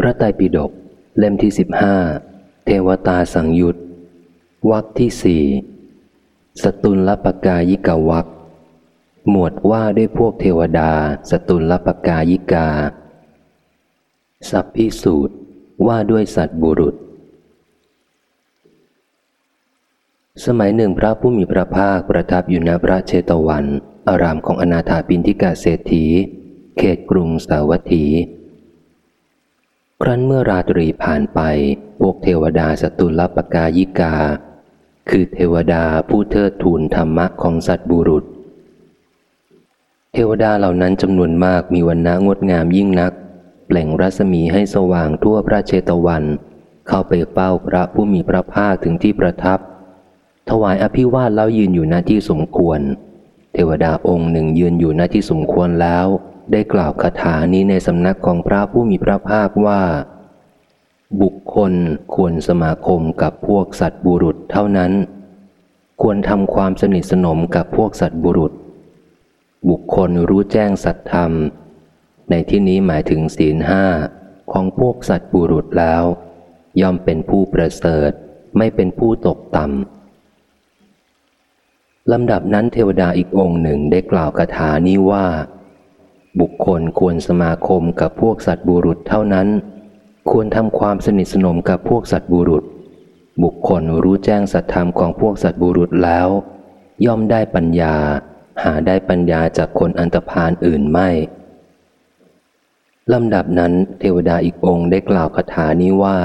พระไตรปิฎกเล่มที่สิบห้าเทวตาสังยุตวักที่สี่สตุลลปกายิกาวักหมวดว่าด้วยพวกเทวดา สตุลลปกายิกา สัพพิสูตรว่าด้วยสัตบุรุษ สมัยหนึ่งพระผู้มีพระภาคประทับอยู่ณพระเชตวัน อารามของอนาถาปินทิกาเศรษฐี เขตกรุงสาวัตถี ครั้นเมื่อราตรีผ่านไป พวกเทวดาสตุลปกายิกา คือเทวดาผู้เทิดทูนธรรมะของสัตบุรุษ เทวดาเหล่านั้นจำนวนมากมีวันณะงดงามยิ่งนัก เปล่งรัศมีให้สว่างทั่วพระเชตวัน เข้าไปเฝ้าพระผู้มีพระภาคถึงที่ประทับ ถวายอภิวาทแล้วยืนอยู่หน้าที่สมควร เทวดาองค์หนึ่งยืนอยู่หน้าที่สมควรแล้ว ได้กล่าวคาถานี้ในสำนักของพระผู้มีพระภาคว่า บุคคลควรสมาคมกับพวกสัตว์บุรุษเท่านั้น ควรทำความสนิทสนมกับพวกสัตว์บุรุษ บุคคลรู้แจ้งสัตธรรม ในที่นี้หมายถึงศีลห้าของพวกสัตว์บุรุษแล้ว ย่อมเป็นผู้ประเสริฐไม่เป็นผู้ตกต่ำลำดับนั้นเทวดาอีกองค์หนึ่งได้กล่าวคาถานี้ว่า บุคคลควรสมาคมกับพวกสัตว์บุรุษเท่านั้น ควรทำความสนิทสนมกับพวกสัตว์บุรุษ บุคคลรู้แจ้งสัตธรรมของพวกสัตว์บุรุษแล้ว ย่อมได้ปัญญา หาได้ปัญญาจากคนอันตรพานอื่นไม่ลำดับนั้นเทวดาอีกองค์ได้กล่าวคาถานี้ว่า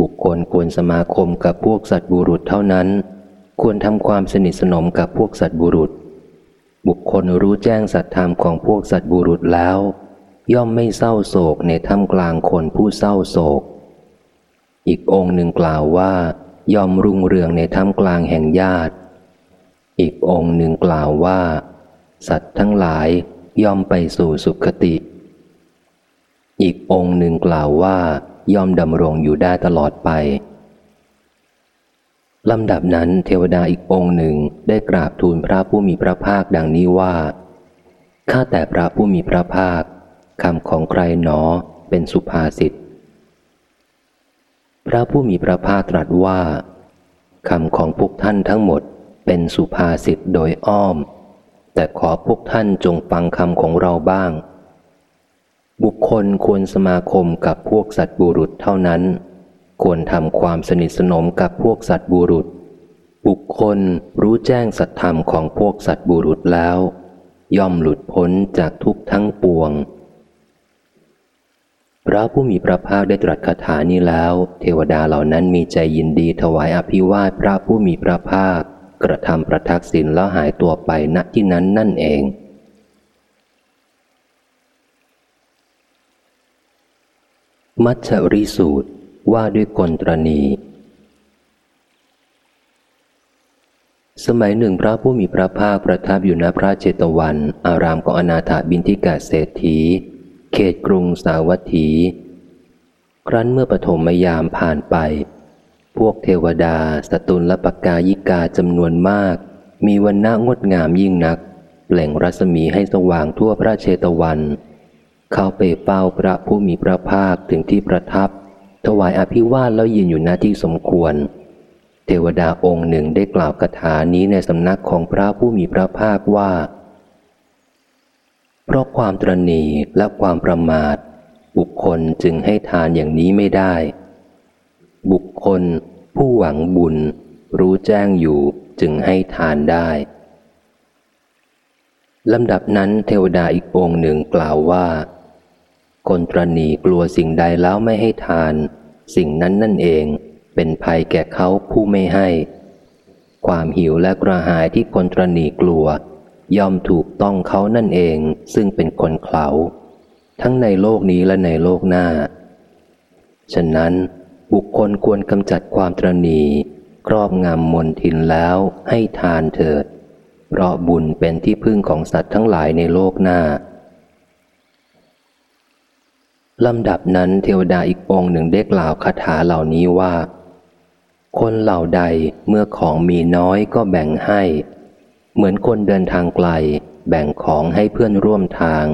บุคคลควรสมาคมกับพวกสัตว์บุรุษเท่านั้น ควรทำความสนิทสนมกับพวกสัตว์บุรุษ บุคคลรู้แจ้งสัตธรรมของพวกสัตบุรุษแล้ว ย่อมไม่เศร้าโศกในท่ามกลางคนผู้เศร้าโศก อีกองค์หนึ่งกล่าวว่า ย่อมรุ่งเรืองในท่ามกลางแห่งญาติ อีกองค์หนึ่งกล่าวว่า สัตว์ทั้งหลายย่อมไปสู่สุขติ อีกองค์หนึ่งกล่าวว่าย่อมดำรงอยู่ได้ตลอดไป ลำดับนั้นเทวดาอีกองค์หนึ่งได้กราบทูลพระผู้มีพระภาคดังนี้ว่า ข้าแต่พระผู้มีพระภาคคำของใครหนอเป็นสุภาษิต พระผู้มีพระภาคตรัสว่าคำของพวกท่านทั้งหมดเป็นสุภาษิตโดยอ้อม แต่ขอพวกท่านจงฟังคำของเราบ้าง บุคคลควรสมาคมกับพวกสัตว์บุรุษเท่านั้น ควรทำความสนิทสนมกับพวกสัตบุรุษ บุคคลรู้แจ้งสัตธรรมของพวกสัตบุรุษแล้ว ย่อมหลุดพ้นจากทุกทั้งปวง พระผู้มีพระภาคได้ตรัสคาถานี้แล้ว เทวดาเหล่านั้นมีใจยินดีถวายอภิวาทพระผู้มีพระภาค กระทำประทักษิณแล้วหายตัวไปณที่นั้นนั่นเองมัชริสูตร ว่าด้วยกลตรณี สมัยหนึ่งพระผู้มีพระภาคประทับอยู่ณพระเจตวัน อารามของอนาถาบินทิกาเศรษฐี เขตกรุงสาวัตถี ครั้นเมื่อปฐมยามผ่านไป พวกเทวดา สตุลและปกายิกาจำนวนมาก มีวันน้างดงามยิ่งนักแหล่งรัศมีให้สว่างทั่วพระเชตวัน เข้าไปเฝ้าพระผู้มีพระภาคถึงที่ประทับ ถวายอภิวาทแล้วยืนอยู่หน้าที่สมควร เทวดาองค์หนึ่งได้กล่าวคาถานี้ในสำนักของพระผู้มีพระภาคว่า เพราะความตรณีและความประมาท บุคคลจึงให้ทานอย่างนี้ไม่ได้ บุคคล ผู้หวังบุญ รู้แจ้งอยู่จึงให้ทานได้ลำดับนั้นเทวดาอีกองค์หนึ่งกล่าวว่า คนตรณีกลัวสิ่งใดแล้วไม่ให้ทาน สิ่งนั้นนั่นเอง เป็นภัยแก่เขาผู้ไม่ให้ ความหิวและกระหายที่คนตรณีกลัว ย่อมถูกต้องเขานั่นเอง ซึ่งเป็นคนเขาทั้งในโลกนี้และในโลกหน้า ฉะนั้นบุคคลควรกำจัดความตรณีครอบงำมนทินแล้วให้ทานเถิด เพราะบุญเป็นที่พึ่งของสัตว์ทั้งหลายในโลกหน้า ลำดับนั้นเทวดาอีกองหนึ่งได้กล่าวคาถาเหล่านี้ว่า คนเหล่าใดเมื่อของมีน้อยก็แบ่งให้ เหมือนคนเดินทางไกล แบ่งของให้เพื่อนร่วมทาง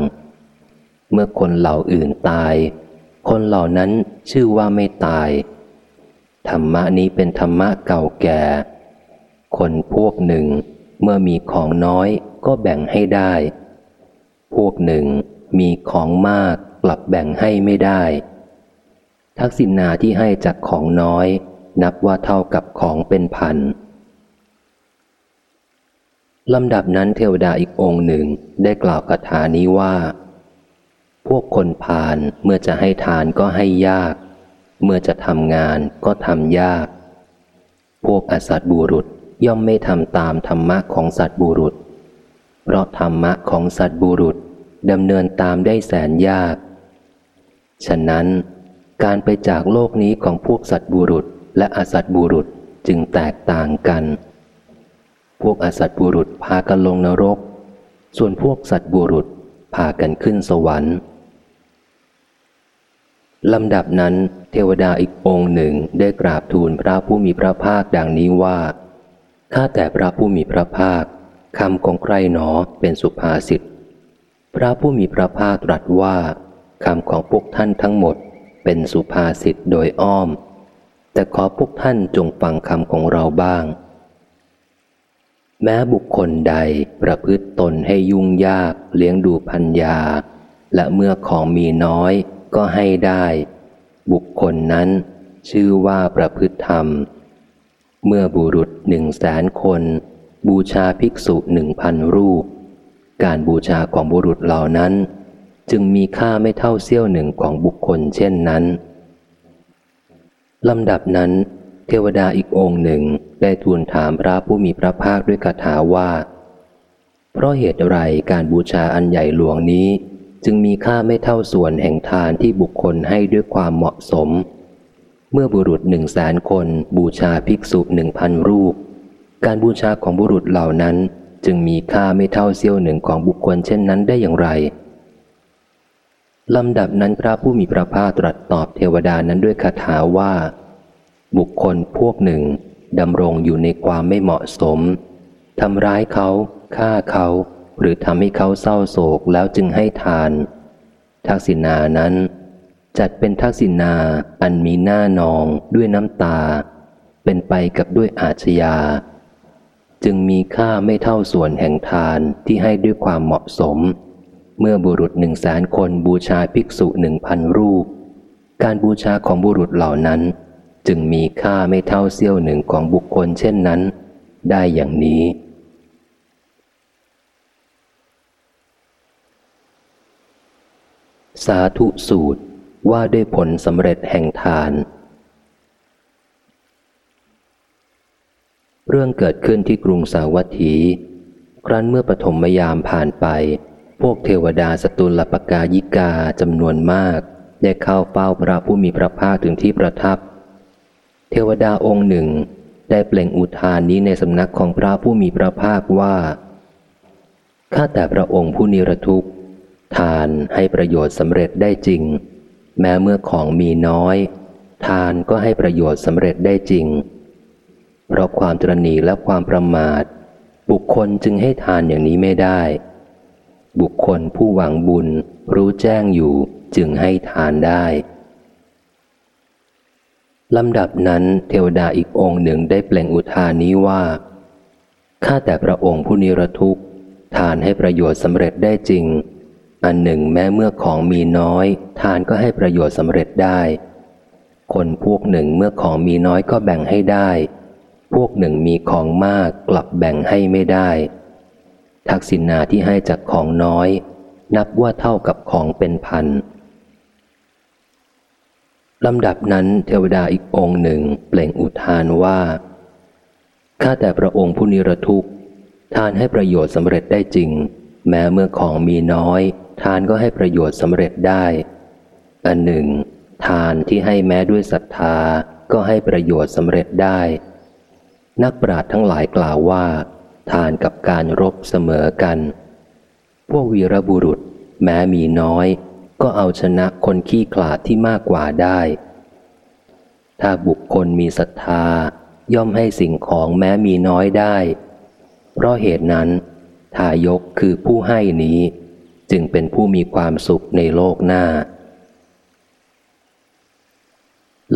เมื่อคนเหล่าอื่นตาย คนเหล่านั้นชื่อว่าไม่ตาย ธรรมะนี้เป็นธรรมะเก่าแก่ คนพวกหนึ่งเมื่อมีของน้อยก็แบ่งให้ได้ พวกหนึ่งมีของมาก กลับแบ่งให้ไม่ได้ ทักษิณาที่ให้จากของน้อย นับว่าเท่ากับของเป็นพันลำดับนั้นเทวดาอีกองค์หนึ่งได้กล่าวคาถานี้ว่า พวกคนพาลเมื่อจะให้ทานก็ให้ยาก เมื่อจะทำงานก็ทำยาก พวกอสัตบุรุษย่อมไม่ทำตามธรรมะของสัตบุรุษ เพราะธรรมะของสัตบุรุษดำเนินตามได้แสนยาก ฉะนั้น การไปจากโลกนี้ของพวกสัตบุรุษ และอสัตบุรุษจึงแตกต่างกัน พวกอสัตบุรุษพากันลงนรก ส่วนพวกสัตบุรุษพากันขึ้นสวรรค์ลำดับนั้น เทวดาอีกองค์หนึ่งได้กราบทูลพระผู้มีพระภาคดังนี้ว่าข้าแต่พระผู้มีพระภาคคำของใครหนอเป็นสุภาษิต พระผู้มีพระภาคตรัสว่า คำของพวกท่านทั้งหมดเป็นสุภาษิตโดยอ้อม แต่ขอพวกท่านจงฟังคำของเราบ้าง แม้บุคคลใดประพฤติตนให้ยุ่งยากเลี้ยงดูพัญญา และเมื่อของมีน้อยก็ให้ได้ บุคคลนั้นชื่อว่าประพฤติธรรม เมื่อบุรุษหนึ่งแสนคน บูชาภิกษุหนึ่งพันรูป การบูชาของบุรุษเหล่านั้น จึงมีค่าไม่เท่าเสี้ยวหนึ่งของบุคคลเช่นนั้นลำดับนั้น เทวดาอีกองค์หนึ่งได้ทูลถามพระผู้มีพระภาคด้วยคาถาว่า เพราะเหตุไรการบูชาอันใหญ่หลวงนี้ จึงมีค่าไม่เท่าส่วนแห่งทานที่บุคคลให้ด้วยความเหมาะสม เมื่อบุรุษหนึ่งแสนคนบูชาภิกษุหนึ่งพันรูป การบูชาของบุรุษเหล่านั้นจึงมีค่าไม่เท่าเสี้ยวหนึ่งของบุคคลเช่นนั้นได้อย่างไร ลำดับนั้นพระผู้มีพระภาคตรัสตอบเทวดานั้นด้วยคาถาว่า บุคคลพวกหนึ่งดำรงอยู่ในความไม่เหมาะสมทำร้ายเขาฆ่าเขา หรือทำให้เขาเศร้าโศกแล้วจึงให้ทาน ทักษิณานั้น จัดเป็นทักษิณาอันมีหน้านองด้วยน้ำตา เป็นไปกับด้วยอาชญา จึงมีค่าไม่เท่าส่วนแห่งทานที่ให้ด้วยความเหมาะสม มื่อบุรุษหนึ่งแสนคนบูชาภิกษุหนึ่งพันรูป การบูชาของบุรุษเหล่านั้น จึงมีค่าไม่เท่าเสี้ยวหนึ่งของบุคคลเช่นนั้น ได้อย่างนี้ สาธุสูตรว่าด้วยผลสำเร็จแห่งทาน เรื่องเกิดขึ้นที่กรุงสาวัตถี ครั้นเมื่อปฐมยามผ่านไป วกเทวดาสตุลปกายิกาจำนวนมาก ได้เข้าเฝ้าพระผู้มีพระภาคถึงที่ประทับ เทวดาองค์หนึ่ง ได้เปล่งอุทานนี้ในสำนักของพระผู้มีพระภาคว่าข้าแต่พระองค์ผู้นิรทุกข์ ทานให้ประโยชน์สำเร็จได้จริง แม้เมื่อของมีน้อย ทานก็ให้ประโยชน์สำเร็จได้จริง เพราะความตรณีและความประมาท บุคคลจึงให้ทานอย่างนี้ไม่ได้ บุคคลผู้หวังบุญรู้แจ้งอยู่จึงให้ทานได้ลำดับนั้นเทวดาอีกองค์หนึ่งได้เปล่งอุทานนี้ว่า ข้าแต่พระองค์ผู้นิรทุกข์ ทานให้ประโยชน์สำเร็จได้จริง อันหนึ่งแม้เมื่อของมีน้อย ทานก็ให้ประโยชน์สำเร็จได้ คนพวกหนึ่งเมื่อของมีน้อยก็แบ่งให้ได้ พวกหนึ่งมีของมากกลับแบ่งให้ไม่ได้ ทักษิณาที่ให้จากของน้อย นับว่าเท่ากับของเป็นพันลำดับนั้นเทวดาอีกองหนึ่งเปล่งอุทานว่า ข้าแต่พระองค์ผู้นิรทุกข์ ทานให้ประโยชน์สำเร็จได้จริง แม้เมื่อของมีน้อย ทานก็ให้ประโยชน์สำเร็จได้ อันหนึ่ง ทานที่ให้แม้ด้วยศรัทธาก็ให้ประโยชน์สำเร็จได้ นักปราชญ์ทั้งหลายกล่าวว่า ทานกับการรบเสมอกัน พวกวีรบุรุษแม้มีน้อย ก็เอาชนะคนขี้ขลาดที่มากกว่าได้ ถ้าบุคคลมีศรัทธาย่อมให้สิ่งของแม้มีน้อยได้ เพราะเหตุนั้น ทายกคือผู้ให้นี้ จึงเป็นผู้มีความสุขในโลกหน้า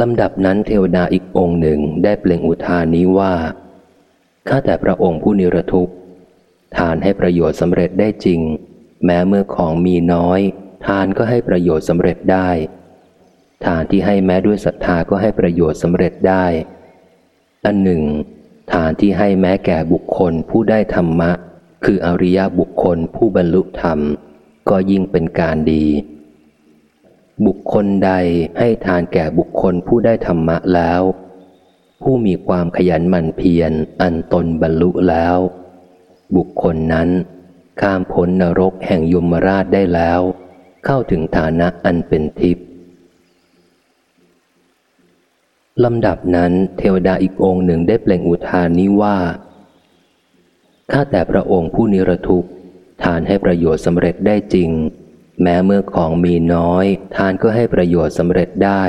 ลำดับนั้นเทวดาอีกองค์หนึ่งได้เปล่งอุทานนี้ว่า ข้าแต่พระองค์ผู้นิรทุกข์ ทานให้ประโยชน์สำเร็จได้จริง แม้เมื่อของมีน้อย ทานก็ให้ประโยชน์สำเร็จได้ ทานที่ให้แม้ด้วยศรัทธาก็ให้ประโยชน์สำเร็จได้ อันหนึ่ง ทานที่ให้แม้แก่บุคคลผู้ได้ธรรมะ คืออริยบุคคลผู้บรรลุธรรม ก็ยิ่งเป็นการดี บุคคลใดให้ทานแก่บุคคลผู้ได้ธรรมะแล้ว ผู้มีความขยันหมั่นเพียรอันตนบรรลุแล้ว บุคคลนั้น ข้ามพ้นนรกแห่งยมราชได้แล้ว เข้าถึงฐานะอันเป็นทิพย์ลำดับนั้นเทวดาอีกองค์หนึ่งได้เปล่งอุทานนี้ว่า ข้าแต่พระองค์ผู้นิรทุกข์ทานให้ประโยชน์สำเร็จได้จริง แม้เมื่อของมีน้อย ทานก็ให้ประโยชน์สำเร็จได้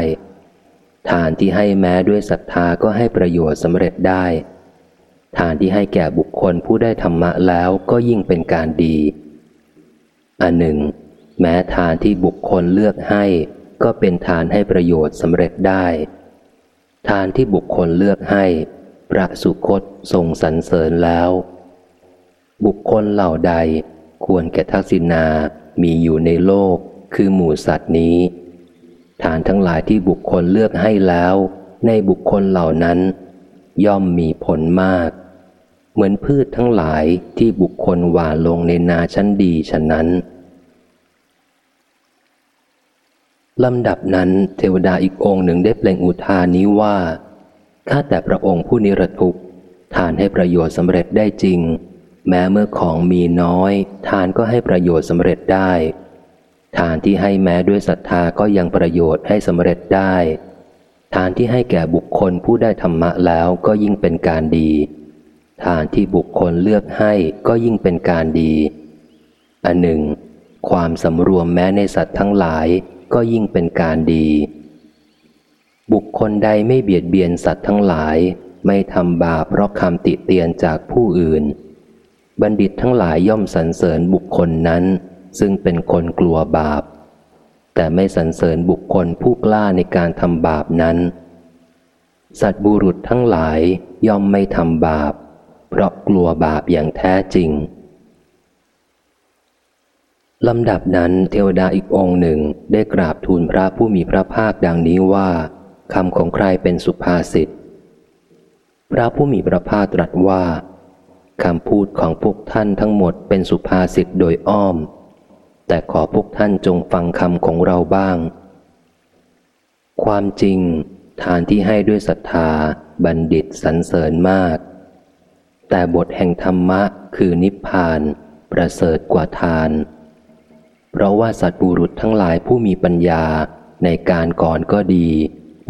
ทานที่ให้แม้ด้วยศรัทธาก็ให้ประโยชน์สำเร็จได้ ทานที่ให้แก่บุคคลผู้ได้ธรรมะแล้วก็ยิ่งเป็นการดี อันหนึ่ง แม้ทานที่บุคคลเลือกให้ ก็เป็นทานให้ประโยชน์สำเร็จได้ ทานที่บุคคลเลือกให้ พระสุคตทรงสรรเสริญแล้ว บุคคลเหล่าใดควรแก่ทักษิณามีอยู่ในโลกคือหมู่สัตว์นี้ ทานทั้งหลายที่บุคคลเลือกให้แล้ว ในบุคคลเหล่านั้น ย่อมมีผลมาก เหมือนพืชทั้งหลายที่บุคคลหว่านลงในนาชั้นดีฉะนั้นลำดับนั้นเทวดาอีกองค์หนึ่งได้เปล่งอุทานนี้ว่า ข้าแต่พระองค์ผู้นิรทุกข์ทานให้ประโยชน์สำเร็จได้จริง แม้เมื่อของมีน้อย ทานก็ให้ประโยชน์สำเร็จได้ ทานที่ให้แม้ด้วยศรัทธาก็ยังประโยชน์ให้สำเร็จได้ ทานที่ให้แก่บุคคลผู้ได้ธรรมะแล้วก็ยิ่งเป็นการดี ทานที่บุคคลเลือกให้ก็ยิ่งเป็นการดี อันหนึ่ง ความสำรวมแม้ในสัตว์ทั้งหลายก็ยิ่งเป็นการดี บุคคลใดไม่เบียดเบียนสัตว์ทั้งหลาย ไม่ทำบาปเพราะคำติเตียนจากผู้อื่น บัณฑิตทั้งหลายย่อมสรรเสริญบุคคลนั้น ซึ่งเป็นคนกลัวบาป แต่ไม่สรรเสริญบุคคลผู้กล้าในการทำบาปนั้น สัตบุรุษทั้งหลายย่อมไม่ทำบาป เพราะกลัวบาปอย่างแท้จริงลำดับนั้นเทวดาอีกองหนึ่งได้กราบทูลพระผู้มีพระภาคดังนี้ว่าคำของใครเป็นสุภาษิต พระผู้มีพระภาคตรัสว่าคำพูดของพวกท่านทั้งหมดเป็นสุภาษิตโดยอ้อม แต่ขอพวกท่านจงฟังคำของเราบ้าง ความจริง ทานที่ให้ด้วยศรัทธา บัณฑิตสรรเสริญมาก แต่บทแห่งธรรมะคือนิพพาน ประเสริฐกว่าทาน เพราะว่าสัตว์บุรุษทั้งหลายผู้มีปัญญาในการก่อนก็ดี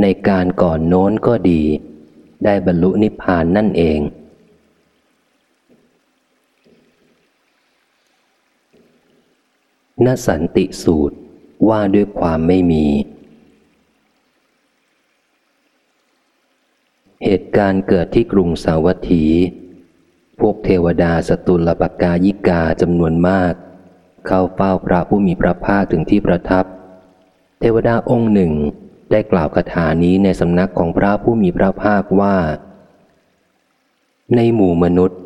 ในการก่อนโน้นก็ดี ได้บรรลุนิพพานนั่นเอง นสันติสูตรว่าด้วยความไม่มี เหตุการณ์เกิดที่กรุงสาวัตถี พวกเทวดาสตุลปกายิกาจำนวนมาก เข้าเฝ้าพระผู้มีพระภาคถึงที่ประทับ เทวดาองค์หนึ่งได้กล่าวคาถานี้ในสำนักของพระผู้มีพระภาคว่า ในหมู่มนุษย์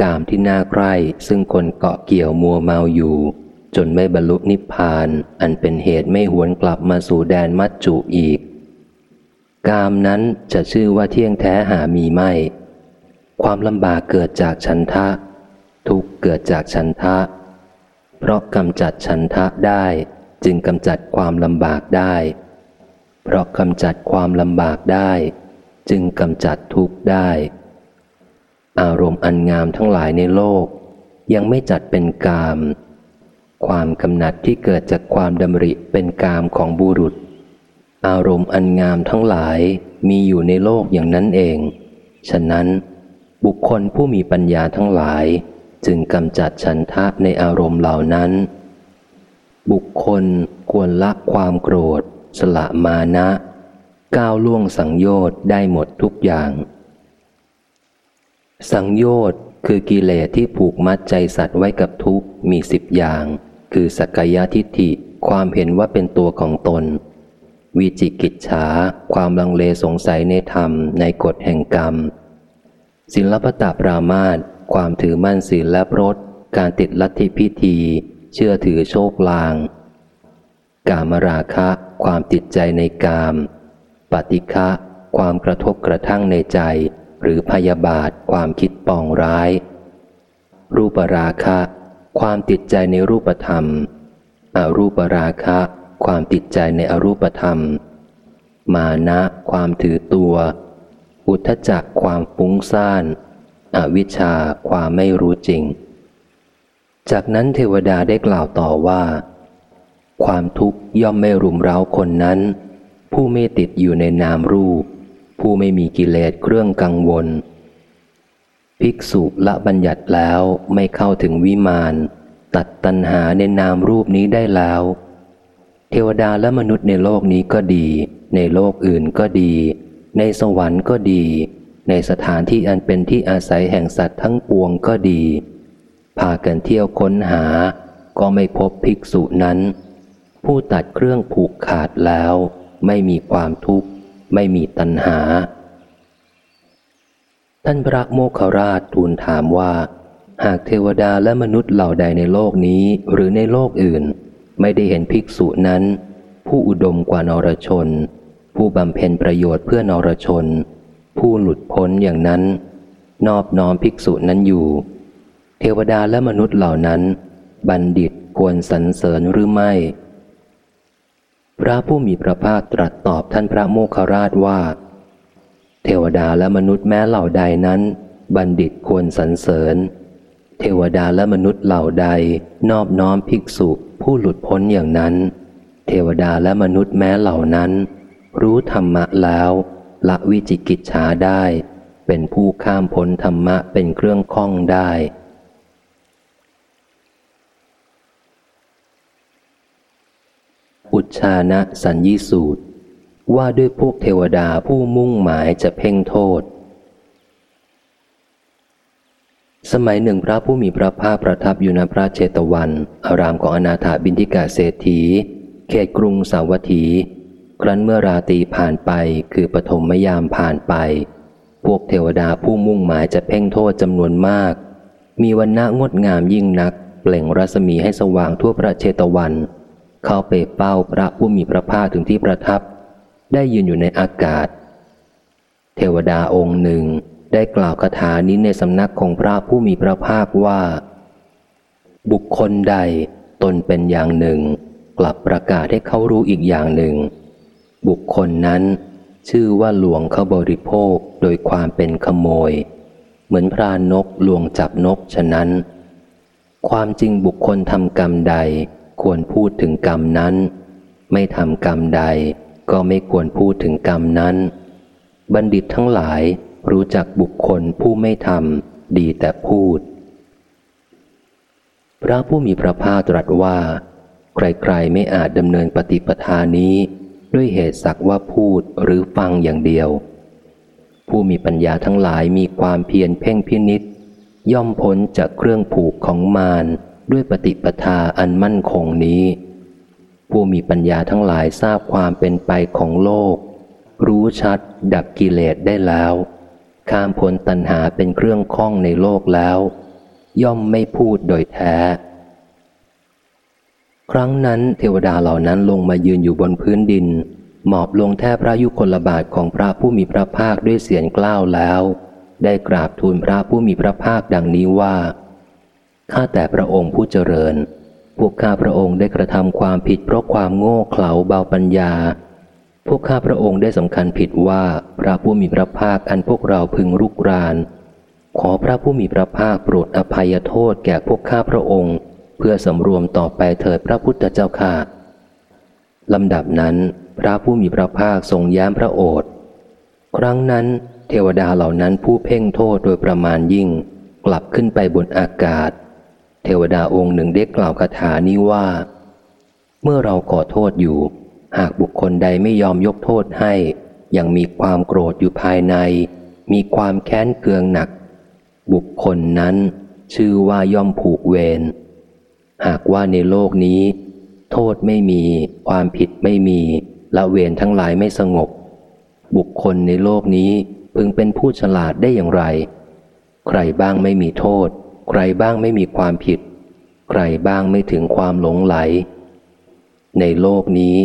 กามที่น่าใคร่ซึ่งคนเกาะเกี่ยวมัวเมาอยู่ จนไม่บรรลุนิพพาน อันเป็นเหตุไม่หวนกลับมาสู่แดนมัจจุอีก กามนั้นจะชื่อว่าเที่ยงแท้หามีไม่ ความลำบากเกิดจากฉันทะ ทุกเกิดจากฉันทะ เพราะกำจัดฉันทะได้จึงกำจัดความลำบากได้ เพราะกำจัดความลำบากได้ จึงกำจัดทุกข์ได้ อารมณ์อันงามทั้งหลายในโลก ยังไม่จัดเป็นกาม ความกำหนัดที่เกิดจากความดำริเป็นกามของบุรุษ อารมณ์อันงามทั้งหลายมีอยู่ในโลกอย่างนั้นเอง ฉะนั้น บุคคลผู้มีปัญญาทั้งหลาย จึงกำจัดฉันทะในอารมณ์เหล่านั้น บุคคลควรละความโกรธ สละมานะ ก้าวล่วงสังโยชน์ได้หมดทุกอย่าง สังโยชน์คือกิเลสที่ผูกมัดใจสัตว์ไว้กับทุกมีสิบอย่าง คือสักกายทิฏฐิความเห็นว่าเป็นตัวของตน วิจิกิจฉา ความลังเลสงสัยในธรรมในกฎแห่งกรรม ศิลปตาปรามาตความถือมั่นศีลและรสการติดลัทธิพิธี เชื่อถือโชคลาง กามราคะ ความติดใจในกาม ปฏิฆะความกระทบกระทั่งในใจ หรือพยาบาทความคิดปองร้าย รูปราคะ ความติดใจในรูปธรรม อรูปราคะ ความติดใจในอรูปธรรม มานะ ความถือตัว อุทจักความฟุ้งซ่าน อวิชชา ความไม่รู้จริง จากนั้นเทวดาได้กล่าวต่อว่า ความทุกข์ย่อมไม่รุมเร้าคนนั้น ผู้ไม่ติดอยู่ในนามรูป ผู้ไม่มีกิเลสเครื่องกังวล ภิกษุละบัญญัติแล้วไม่เข้าถึงวิมาน ตัดตัณหาในนามรูปนี้ได้แล้ว เทวดาและมนุษย์ในโลกนี้ก็ดี ในโลกอื่นก็ดี ในสวรรค์ก็ดี ในสถานที่อันเป็นที่อาศัยแห่งสัตว์ทั้งปวงก็ดี พากันเที่ยวค้นหา ก็ไม่พบภิกษุนั้น ผู้ตัดเครื่องผูกขาดแล้ว ไม่มีความทุกข์ ไม่มีตัณหา ท่านพระโมคคราชทูลถามว่า หากเทวดาและมนุษย์เหล่าใดในโลกนี้หรือในโลกอื่น ไม่ได้เห็นภิกษุนั้น ผู้อุดมกว่านรชน ผู้บำเพ็ญประโยชน์เพื่อนรชน ผู้หลุดพ้นอย่างนั้น นอบน้อมภิกษุนั้นอยู่ เทวดาและมนุษย์เหล่านั้น บัณฑิตควรสรรเสริญหรือไม่ พระผู้มีพระภาคตรัสตอบท่านพระโมคคราชว่า เทวดาและมนุษย์แม้เหล่าใดนั้น บัณฑิตควรสรรเสริญ เทวดาและมนุษย์เหล่าใด นอบน้อมภิกษุผู้หลุดพ้นอย่างนั้น เทวดาและมนุษย์แม้เหล่านั้น รู้ธรรมะแล้วละวิจิกิจฉาได้ เป็นผู้ข้ามพ้นธรรมะเป็นเครื่องข้องได้ อุชานะสัญญีสูตร ว่าด้วยพวกเทวดาผู้มุ่งหมายจะเพ่งโทษ สมัยหนึ่งพระผู้มีพระภาคประทับอยู่ณพระเชตวัน อารามของอนาถาบินทิกาเศรษฐี เขตกรุงสาวัตถี ครั้นเมื่อราตีผ่านไปคือปฐมยามผ่านไป พวกเทวดาผู้มุ่งหมายจะเพ่งโทษจำนวนมาก มีวันณะงดงามยิ่งนัก เปล่งรัศมีให้สว่างทั่วพระเชตวัน เข้าไปเป้าพระผู้มีพระภาคถึงที่ประทับ ได้ยืนอยู่ในอากาศ เทวดาองค์หนึ่งได้กล่าวคาถานี้ในสำนักของพระผู้มีพระภาคว่า บุคคลใดตนเป็นอย่างหนึ่ง กลับประกาศให้เขารู้อีกอย่างหนึ่ง บุคคลนั้น ชื่อว่าหลวงเขาบริโภคโดยความเป็นขโมย เหมือนพรานกลวงจับนกฉะนั้น ความจริงบุคคลทำกรรมใด ควรพูดถึงกรรมนั้น ไม่ทำกรรมใด ก็ไม่ควรพูดถึงกรรมนั้น บัณฑิตทั้งหลายรู้จักบุคคลผู้ไม่ทำดีแต่พูด พระผู้มีพระภาคตรัสว่า ใครๆไม่อาจดำเนินปฏิปทานี้ ด้วยเหตุสักว่าพูดหรือฟังอย่างเดียว ผู้มีปัญญาทั้งหลายมีความเพียรเพ่งพินิษย่อมพ้นจากเครื่องผูกของมารด้วยปฏิปทาอันมั่นคงนี้ ผู้มีปัญญาทั้งหลายทราบความเป็นไปของโลก รู้ชัด ดับกิเลสได้แล้ว ข้ามพ้นตัณหาเป็นเครื่องข้องในโลกแล้ว ย่อมไม่พูดโดยแท้ ครั้งนั้นเทวดาเหล่านั้นลงมายืนอยู่บนพื้นดิน หมอบลงแทบพระยุคลบาทของพระผู้มีพระภาคด้วยเสียงกล้าวแล้ว ได้กราบทูลพระผู้มีพระภาคดังนี้ว่าข้าแต่พระองค์ผู้เจริญ พวกข้าพระองค์ได้กระทำความผิดเพราะความโง่เขลาเบาปัญญา พวกข้าพระองค์ได้สำคัญผิดว่าพระผู้มีพระภาคอันพวกเราพึงรุกราน ขอพระผู้มีพระภาคโปรดอภัยโทษแก่พวกข้าพระองค์ เพื่อสำรวมต่อไปเถิดพระพุทธเจ้าข้าลำดับนั้น พระผู้มีพระภาคทรงย้มพระโอษฐ์ครั้งนั้น เทวดาเหล่านั้นผู้เพ่งโทษโดยประมาณยิ่ง กลับขึ้นไปบนอากาศ เทวดาองค์หนึ่งได้กล่าวคาถานี้ว่า เมื่อเราขอโทษอยู่ หากบุคคลใดไม่ยอมยกโทษให้ ยังมีความโกรธอยู่ภายใน มีความแค้นเคืองหนัก บุคคลนั้น ชื่อว่าย่อมผูกเวรหากว่าในโลกนี้ โทษไม่มี ความผิดไม่มีละเวรทั้งหลายไม่สงบ บุคคลในโลกนี้พึงเป็นผู้ฉลาดได้อย่างไร ใครบ้างไม่มีโทษ ใครบ้างไม่มีความผิด ใครบ้างไม่ถึงความหลงไหล ในโลกนี้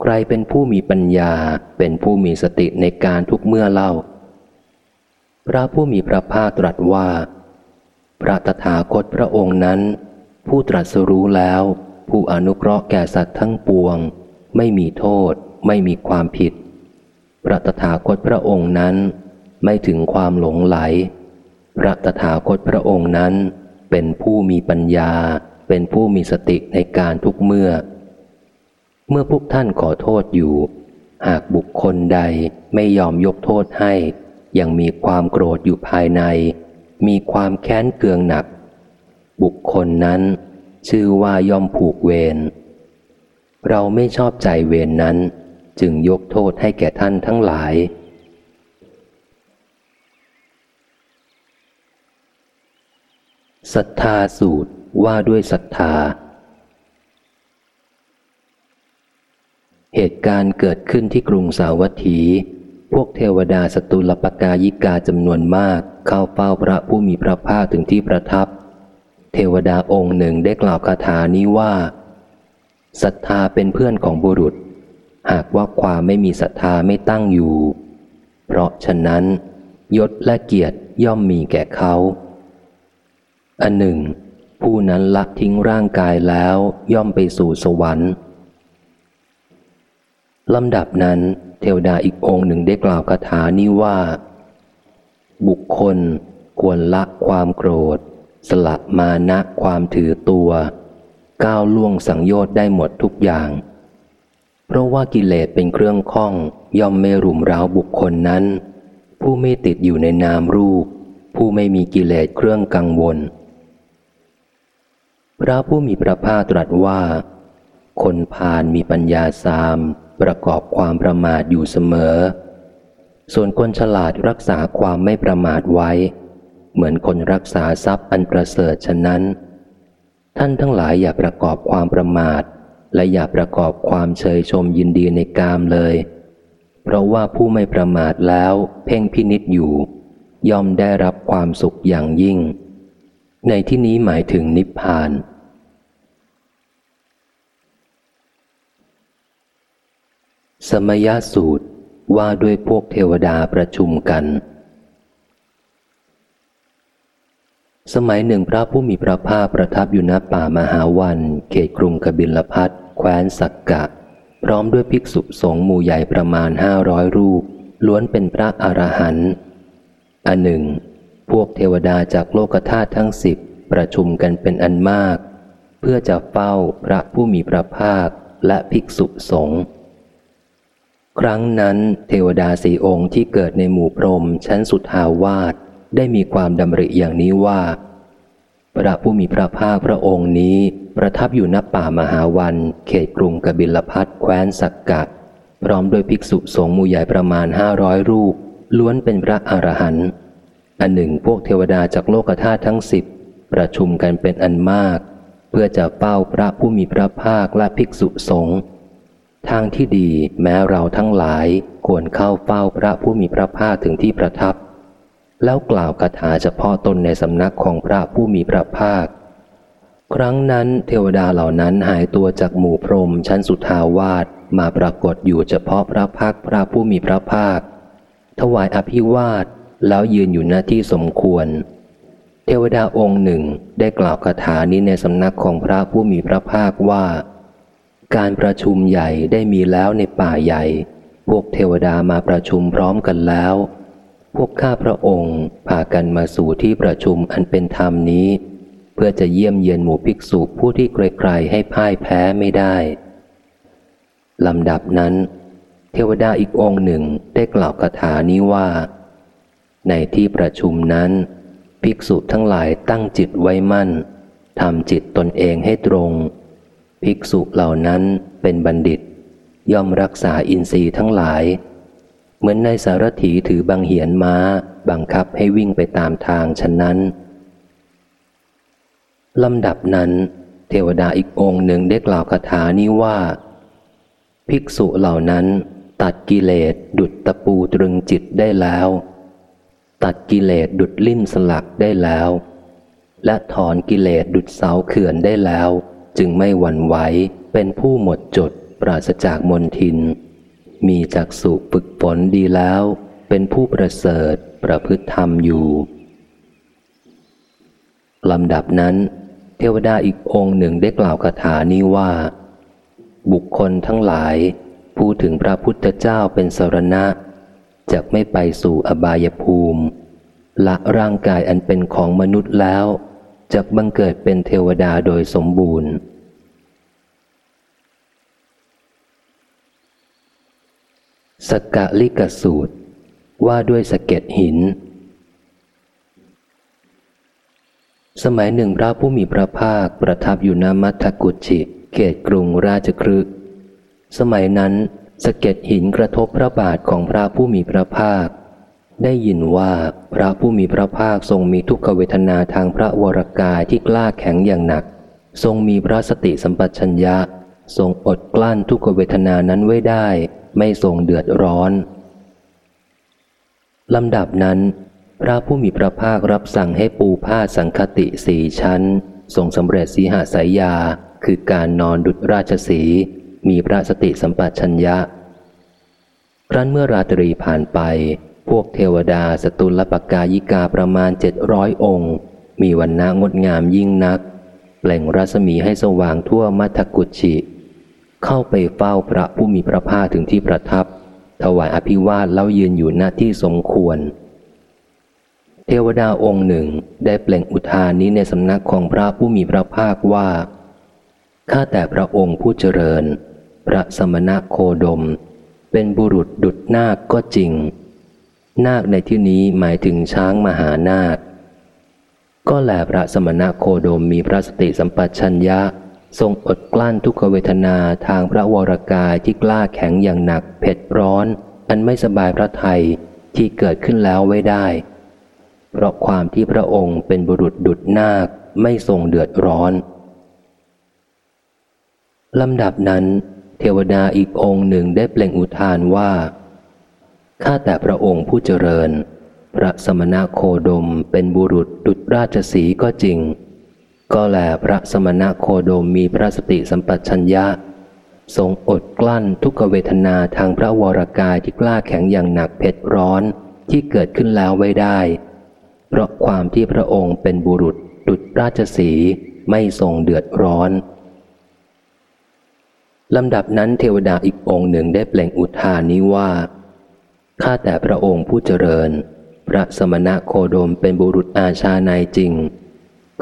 ใครเป็นผู้มีปัญญาเป็นผู้มีสติในการทุกเมื่อเล่า พระผู้มีพระภาคตรัสว่า พระตถาคตพระองค์นั้น ผู้ตรัสรู้แล้ว ผู้อนุเคราะห์แก่สัตว์ทั้งปวง ไม่มีโทษ ไม่มีความผิด พระตถาคตพระองค์นั้น ไม่ถึงความหลงไหล พระตถาคตพระองค์นั้น เป็นผู้มีปัญญา เป็นผู้มีสติในการทุกเมื่อ เมื่อพวกท่านขอโทษอยู่ หากบุคคลใดไม่ยอมยกโทษให้ ยังมีความโกรธอยู่ภายใน มีความแค้นเคืองหนัก บุคคลนั้น ชื่อว่ายอมผูกเวรเราไม่ชอบใจเวรนนั้น จึงยกโทษให้แก่ท่านทั้งหลาย ศรัทธาสูตรว่าด้วยศรัทธา เหตุการณ์เกิดขึ้นที่กรุงสาวัตถี พวกเทวดาสตุลปกายิกาจำนวนมากเข้าเฝ้าพระผู้มีพระภาคถึงที่ประทับ เทวดาองค์หนึ่งได้กล่าวคาถานี้ว่าศรัทธาเป็นเพื่อนของบุรุษ หากว่าความไม่มีศรัทธาไม่ตั้งอยู่ เพราะฉะนั้น ยศและเกียรติย่อมมีแก่เขา อันหนึ่ง ผู้นั้นละทิ้งร่างกายแล้วย่อมไปสู่สวรรค์ลำดับนั้น เทวดาอีกองค์หนึ่งได้กล่าวคาถานี้ว่า บุคคลควรละความโกรธ สละมานะความถือตัว ก้าวล่วงสังโยชน์ได้หมดทุกอย่าง เพราะว่ากิเลสเป็นเครื่องข้องย่อมไม่รุมร้าวบุคคลนั้น ผู้ไม่ติดอยู่ในนามรูป ผู้ไม่มีกิเลสเครื่องกังวล พระผู้มีพระภาคตรัสว่า คนพาลมีปัญญาสาม ประกอบความประมาทอยู่เสมอ ส่วนคนฉลาดรักษาความไม่ประมาทไว้ เหมือนคนรักษาทรัพย์อันประเสริฐฉะนั้น ท่านทั้งหลายอย่าประกอบความประมาท และอย่าประกอบความเชยชมยินดีในกามเลย เพราะว่าผู้ไม่ประมาทแล้วเพ่งพินิษอยู่ ย่อมได้รับความสุขอย่างยิ่ง ในที่นี้หมายถึงนิพพาน สมยสูตรว่าด้วยพวกเทวดาประชุมกัน สมัยหนึ่งพระผู้มีพระภาคประทับอยู่ณป่ามหาวัน เขตกรุงกบิลพัทแคว้นสักกะ พร้อมด้วยภิกษุสงฆ์หมู่ใหญ่ประมาณห้าร้อยรูป ล้วนเป็นพระอรหันต์อันหนึ่ง พวกเทวดาจากโลกธาตุทั้งสิบประชุมกันเป็นอันมาก เพื่อจะเฝ้าพระผู้มีพระภาคและภิกษุสงฆ์ครั้งนั้นเทวดาสี่องค์ที่เกิดในหมู่พรมชั้นสุทาวาสได้มีความดำริอย่างนี้ว่า พระผู้มีพระภาคพระองค์นี้ประทับอยู่ณป่ามหาวัน เขตกรุงกบิลพัทแคว้นสักกะ พร้อมด้วยภิกษุสงฆ์มู่ใหญ่ประมาณห้าร้อยรูป ล้วนเป็นพระอรหันต์ อันหนึ่งพวกเทวดาจากโลกธาตุทั้งสิบประชุมกันเป็นอันมาก เพื่อจะเฝ้าพระผู้มีพระภาคและภิกษุสงฆ์ทางที่ดีแม้เราทั้งหลายควรเข้าเฝ้าพระผู้มีพระภาคถึงที่ประทับ แล้วกล่าวคาถาเฉพาะตนในสำนักของพระผู้มีพระภาค ครั้งนั้นเทวดาเหล่านั้นหายตัวจากหมู่พรหมชั้นสุทาวาสมาปรากฏอยู่เฉพาะพระพักพระผู้มีพระภาค ถวายอภิวาท แล้วยืนอยู่หน้าที่สมควร เทวดาองค์หนึ่งได้กล่าวคาถานี้ในสำนักของพระผู้มีพระภาคว่า การประชุมใหญ่ได้มีแล้วในป่าใหญ่ พวกเทวดามาประชุมพร้อมกันแล้ว พวกข้าพระองค์พากันมาสู่ที่ประชุมอันเป็นธรรมนี้ เพื่อจะเยี่ยมเยียนหมู่ภิกษุผู้ที่ไกลๆให้พ่ายแพ้ไม่ได้ลำดับนั้น เทวดาอีกองค์หนึ่งได้กล่าวคาถานี้ว่า ในที่ประชุมนั้น ภิกษุทั้งหลายตั้งจิตไว้มั่นทำจิตตนเองให้ตรง ภิกษุเหล่านั้นเป็นบัณฑิต ย่อมรักษาอินทรีย์ทั้งหลาย เหมือนในสารถีถือบังเหียนม้า บังคับให้วิ่งไปตามทางฉะนั้นลำดับนั้น เทวดาอีกองค์หนึ่งได้กล่าวคาถานี้ว่า ภิกษุเหล่านั้นตัดกิเลสดุดตะปูตรึงจิตได้แล้ว ตัดกิเลสดุดลิ่มสลักได้แล้ว และถอนกิเลสดุดเสาเขื่อนได้แล้ว จึงไม่หวั่นไหวเป็นผู้หมดจดปราศจากมนทิน มีจักสุฝึกฝนดีแล้ว เป็นผู้ประเสริฐประพฤติธรรมอยู่ลำดับนั้น เทวดาอีกองค์หนึ่งได้กล่าวคาถานี้ว่า บุคคลทั้งหลาย พูดถึงพระพุทธเจ้าเป็นสรณะ จะไม่ไปสู่อบายภูมิ ละร่างกายอันเป็นของมนุษย์แล้วจะบังเกิดเป็นเทวดาโดยสมบูรณ์ สกกะลิกสูตร ว่าด้วยสะเก็ดหิน สมัยหนึ่งพระผู้มีพระภาคประทับอยู่ณมัทกุชิเขตกรุงราชครึก สมัยนั้น สะเก็ดหินกระทบพระบาทของพระผู้มีพระภาค ได้ยินว่าพระผู้มีพระภาคทรงมีทุกขเวทนาทางพระวรกายที่กล้าแข็งอย่างหนัก ทรงมีพระสติสัมปชัญญะ ทรงอดกลั้นทุกขเวทนานั้นไว้ได้ ไม่ทรงเดือดร้อนลำดับนั้น พระผู้มีพระภาครับสั่งให้ปูผ้าสังคติสี่ชั้นทรงสำเร็จสีหาสายยา คือการนอนดุจราชสี มีพระสติสัมปชัญญะครั้นเมื่อราตรีผ่านไป พวกเทวดาสตุลปกายิกาประมาณเจ็ดร้อยองค์ มีวันนางดงามยิ่งนัก เปล่งรัศมีให้สว่างทั่วมัทกุชิ เข้าไปเฝ้าพระผู้มีพระภาคถึงที่ประทับ ถวายอภิวาทแล้วยืนอยู่หน้าที่สมควร เทวดาองค์หนึ่งได้เปล่งอุทานนี้ในสำนักของพระผู้มีพระภาคว่า ข้าแต่พระองค์ผู้เจริญ พระสมณะโคดม เป็นบุรุษดุดนาคก็จริง นาคในที่นี้หมายถึงช้างมหานาค ก็แลพระสมณะโคดมมีพระสติสัมปชัญญะ ทรงอดกลั้นทุกขเวทนาทางพระวรากายที่กล้าแข็งอย่างหนักเผ็ดร้อน อันไม่สบายพระไทยที่เกิดขึ้นแล้วไว้ได้ เพราะความที่พระองค์เป็นบุรุษดุดนาคไม่ทรงเดือดร้อนลำดับนั้น เทวดาอีกองค์หนึ่งได้เปล่งอุทานว่า ข้าแต่พระองค์ผู้เจริญ พระสมณะโคดมเป็นบุรุษดุจราชสีก็จริง ก็แลพระสมณะโคดมมีพระสติสัมปชัญญะ ทรงอดกลั้นทุกเวทนาทางพระวรากายที่กล้าแข็งอย่างหนักเผ็ดร้อนที่เกิดขึ้นแล้วไว้ได้ เพราะความที่พระองค์เป็นบุรุษดุจราชสีไม่ทรงเดือดร้อน ลำดับนั้นเทวดาอีกองค์หนึ่งได้เปล่งอุทานนี้ว่า ข้าแต่พระองค์ผู้เจริญ พระสมณะโคดมเป็นบุรุษอาชาในจริง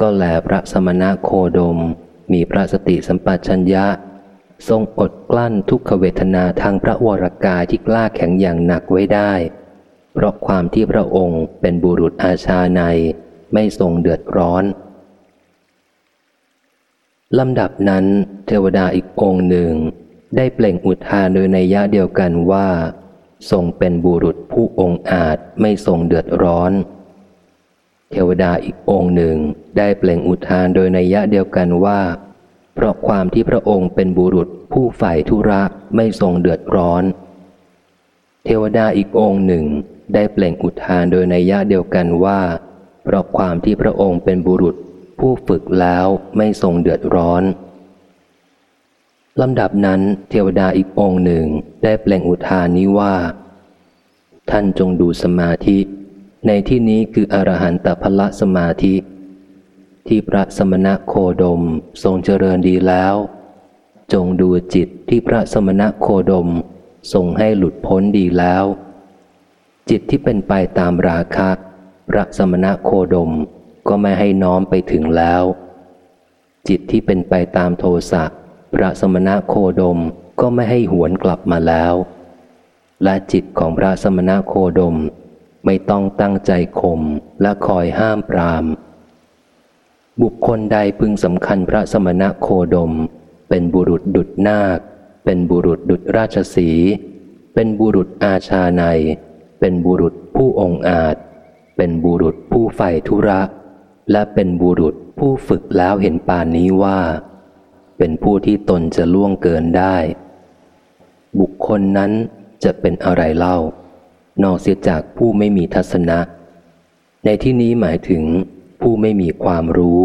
ก็แลพระสมณะโคดมมีพระสติสัมปชัญญะ ทรงอดกลั้นทุกขเวทนาทางพระวรากายที่กล้าแข็งอย่างหนักไว้ได้ เพราะความที่พระองค์เป็นบุรุษอาชาในไม่ทรงเดือดร้อนลำดับนั้น เทวดาอีกองหนึ่ง ได้เปล่งอุทานโดยในยะเดียวกันว่า ทรงเป็นบุรุษผู้องอาจไม่ทรงเดือดร้อน เทวดาอีกองหนึ่ง ได้เปล่งอุทานโดยในยะเดียวกันว่า เพราะความที่พระองค์เป็นบุรุษผู้ฝ่ายธุระไม่ทรงเดือดร้อน เทวดาอีกองหนึ่ง ได้เปล่งอุทานโดยในยะเดียวกันว่า เพราะความที่พระองค์เป็นบุรุษผู้ฝึกแล้วไม่ทรงเดือดร้อน ลำดับนั้นเทวดาอีกองหนึ่งได้เปล่งอุทานนี้ว่า ท่านจงดูสมาธิ ในที่นี้คืออรหันตพละสมาธิ ที่พระสมณะโคดมทรงเจริญดีแล้ว จงดูจิตที่พระสมณะโคดมทรงให้หลุดพ้นดีแล้ว จิตที่เป็นไปตามราคะ พระสมณะโคดมก็ไม่ให้น้อมไปถึงแล้ว จิตที่เป็นไปตามโทสะ พระสมณะโคดมก็ไม่ให้หวนกลับมาแล้ว และจิตของพระสมณะโคดมไม่ต้องตั้งใจข่มและคอยห้ามปราม บุคคลใดพึงสำคัญพระสมณะโคดม เป็นบุรุษดุดนาค เป็นบุรุษดุดราชสี เป็นบุรุษอาชาใน เป็นบุรุษผู้องอาจ เป็นบุรุษผู้ใฝ่ธุระ และเป็นบุรุษผู้ฝึกแล้วเห็นปานนี้ว่า เป็นผู้ที่ตนจะล่วงเกินได้ บุคคลนั้นจะเป็นอะไรเล่า นอกเสียจากผู้ไม่มีทัศนะ ในที่นี้หมายถึงผู้ไม่มีความรู้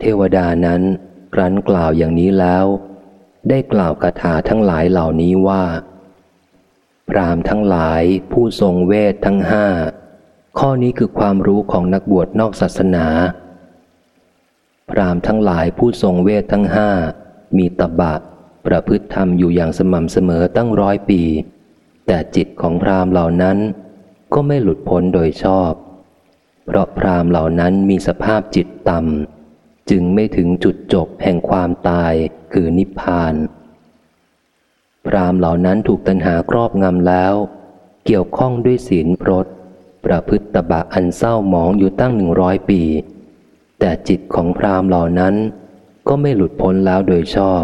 เทวดานั้นครั้นกล่าวอย่างนี้แล้ว ได้กล่าวคาถาทั้งหลายเหล่านี้ว่า พรามทั้งหลายผู้ทรงเวททั้งห้าข้อนี้คือความรู้ของนักบวชนอกศาสนา พรามทั้งหลายผู้ทรงเวททั้งห้า มีตบะ ประพฤติธรรมอยู่อย่างสม่ำเสมอตั้งร้อยปี แต่จิตของพรามเหล่านั้นก็ไม่หลุดพ้นโดยชอบ เพราะพรามเหล่านั้นมีสภาพจิตต่ำจึงไม่ถึงจุดจบแห่งความตายคือนิพพาน พรามเหล่านั้นถูกตัณหาครอบงำแล้ว เกี่ยวข้องด้วยศีลพรตประพฤติตบะอันเศร้าหมองอยู่ตั้งหนึ่งร้อยปี แต่จิตของพรามเหล่านั้น ก็ไม่หลุดพ้นแล้วโดยชอบ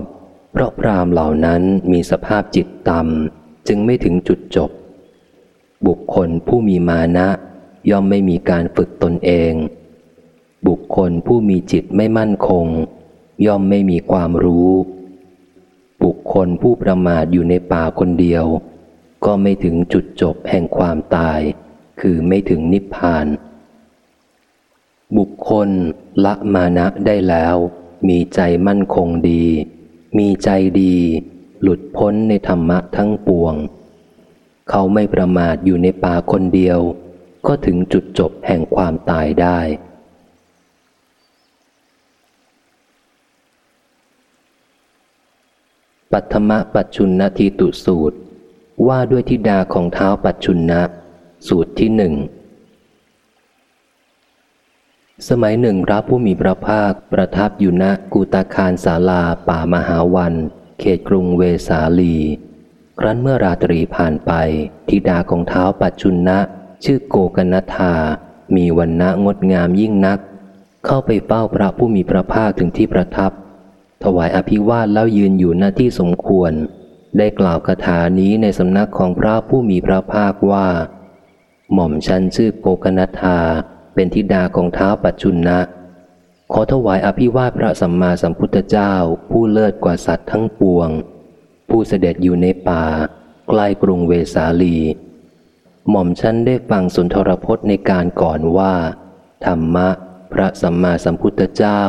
เพราะพรามเหล่านั้นมีสภาพจิตต่ำจึงไม่ถึงจุดจบ บุคคลผู้มีมานะ ย่อมไม่มีการฝึกตนเอง บุคคลผู้มีจิตไม่มั่นคง ย่อมไม่มีความรู้ บุคคลผู้ประมาทอยู่ในป่าคนเดียว ก็ไม่ถึงจุดจบแห่งความตาย คือไม่ถึงนิพพานบุคคล ละมานะได้แล้ว มีใจมั่นคงดี มีใจดี หลุดพ้นในธรรมะทั้งปวง เขาไม่ประมาทอยู่ในป่าคนเดียว ก็ถึงจุดจบแห่งความตายได้ ปัตมะปัจจุนนาทีตุสูตร ว่าด้วยทิดาของเท้าปัจจุนนะ สูตรที่หนึ่ง สมัยหนึ่งพระผู้มีพระภาคประทับอยู่ณกูตาคารศาลาป่ามหาวัน เขตกรุงเวสาลี ครั้นเมื่อราตรีผ่านไปธิดาของเท้าปัจจุนนะชื่อโกกนัธามีวันณะงดงามยิ่งนัก เข้าไปเฝ้าพระผู้มีพระภาคถึงที่ประทับ ถวายอภิวาทแล้วยืนอยู่หน้าที่สมควร ได้กล่าวคาถานี้ในสำนักของพระผู้มีพระภาคว่า หม่อมชันชื่อโกกนัธา เป็นธิดาของเท้าปัจจุนะ ขอถวายอภิวาทพระสัมมาสัมพุทธเจ้า ผู้เลิศกว่าสัตว์ทั้งปวง ผู้เสด็จอยู่ในป่า ใกล้กรุงเวสาลี หม่อมฉันได้ฟังสุนทรพจน์ในการก่อนว่า ธรรมะ พระสัมมาสัมพุทธเจ้า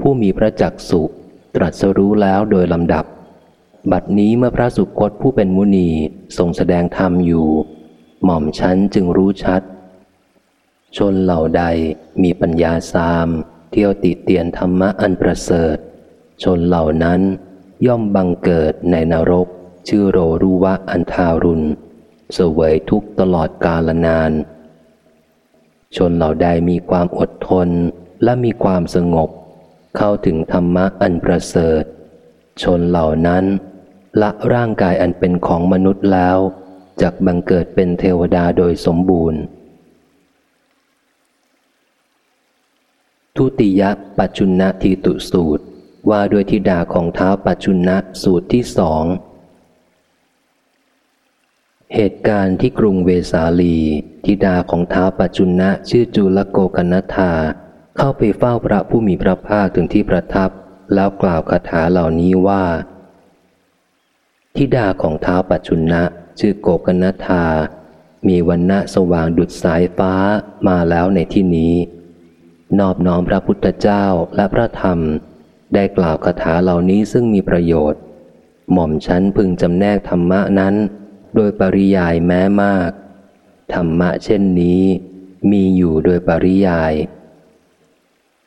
ผู้มีพระจักสุตรัสรู้แล้วโดยลำดับ บัดนี้เมื่อพระสุคตผู้เป็นมุนีทรงแสดงธรรมอยู่ หม่อมฉันจึงรู้ชัด ชนเหล่าใดมีปัญญาสาม เที่ยวติเตียนธรรมะอันประเสริฐ ชนเหล่านั้นย่อมบังเกิดในนรก ชื่อโรรุวะอันทารุณเสวยทุกตลอดกาลนาน ชนเหล่าใดมีความอดทนและมีความสงบ เข้าถึงธรรมะอันประเสริฐ ชนเหล่านั้น ละร่างกายอันเป็นของมนุษย์แล้ว จากบังเกิดเป็นเทวดาโดยสมบูรณ์ ทุติยปัจจุนทีตุสูตรว่าด้วยทิดาของเท้าปัจจุนะสูตรที่สองเหตุการณ์ที่กรุงเวสาลี ทิดาของเท้าปัจจุนะชื่อจุลโกกนัธาเข้าไปเฝ้าพระผู้มีพระภาคถึงที่ประทับ แล้วกล่าวคาถาเหล่านี้ว่า ทิดาของเท้าปัจจุนะชื่อโกกนัธามีวันณะสว่างดุดสายฟ้ามาแล้วในที่นี้ นอบน้อมพระพุทธเจ้าและพระธรรม ได้กล่าวคาถาเหล่านี้ซึ่งมีประโยชน์ หม่อมชั้นพึงจำแนกธรรมะนั้น โดยปริยายแม้มาก ธรรมะเช่นนี้มีอยู่โดยปริยาย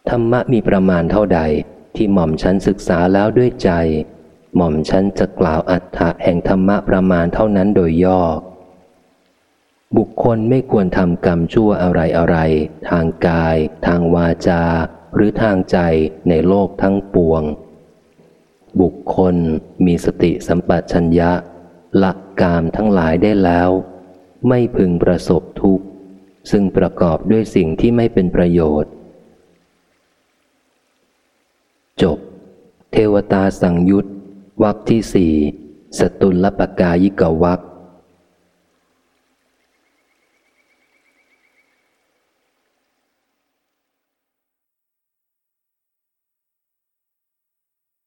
ธรรมะมีประมาณเท่าใดที่หม่อมชั้นศึกษาแล้วด้วยใจ หม่อมชั้นจะกล่าวอัฏฐะแห่งธรรมะประมาณเท่านั้นโดยย่อ บุคคลไม่ควรทำกรรมชั่วอะไรอะไร ทางกาย ทางวาจา หรือทางใจในโลกทั้งปวง บุคคลมีสติสัมปชัญญะละกามทั้งหลายได้แล้ว ไม่พึงประสบทุกข์ ซึ่งประกอบด้วยสิ่งที่ไม่เป็นประโยชน์ จบ เทวตาสังยุตวักที่สี่สตุลปกายิกวัก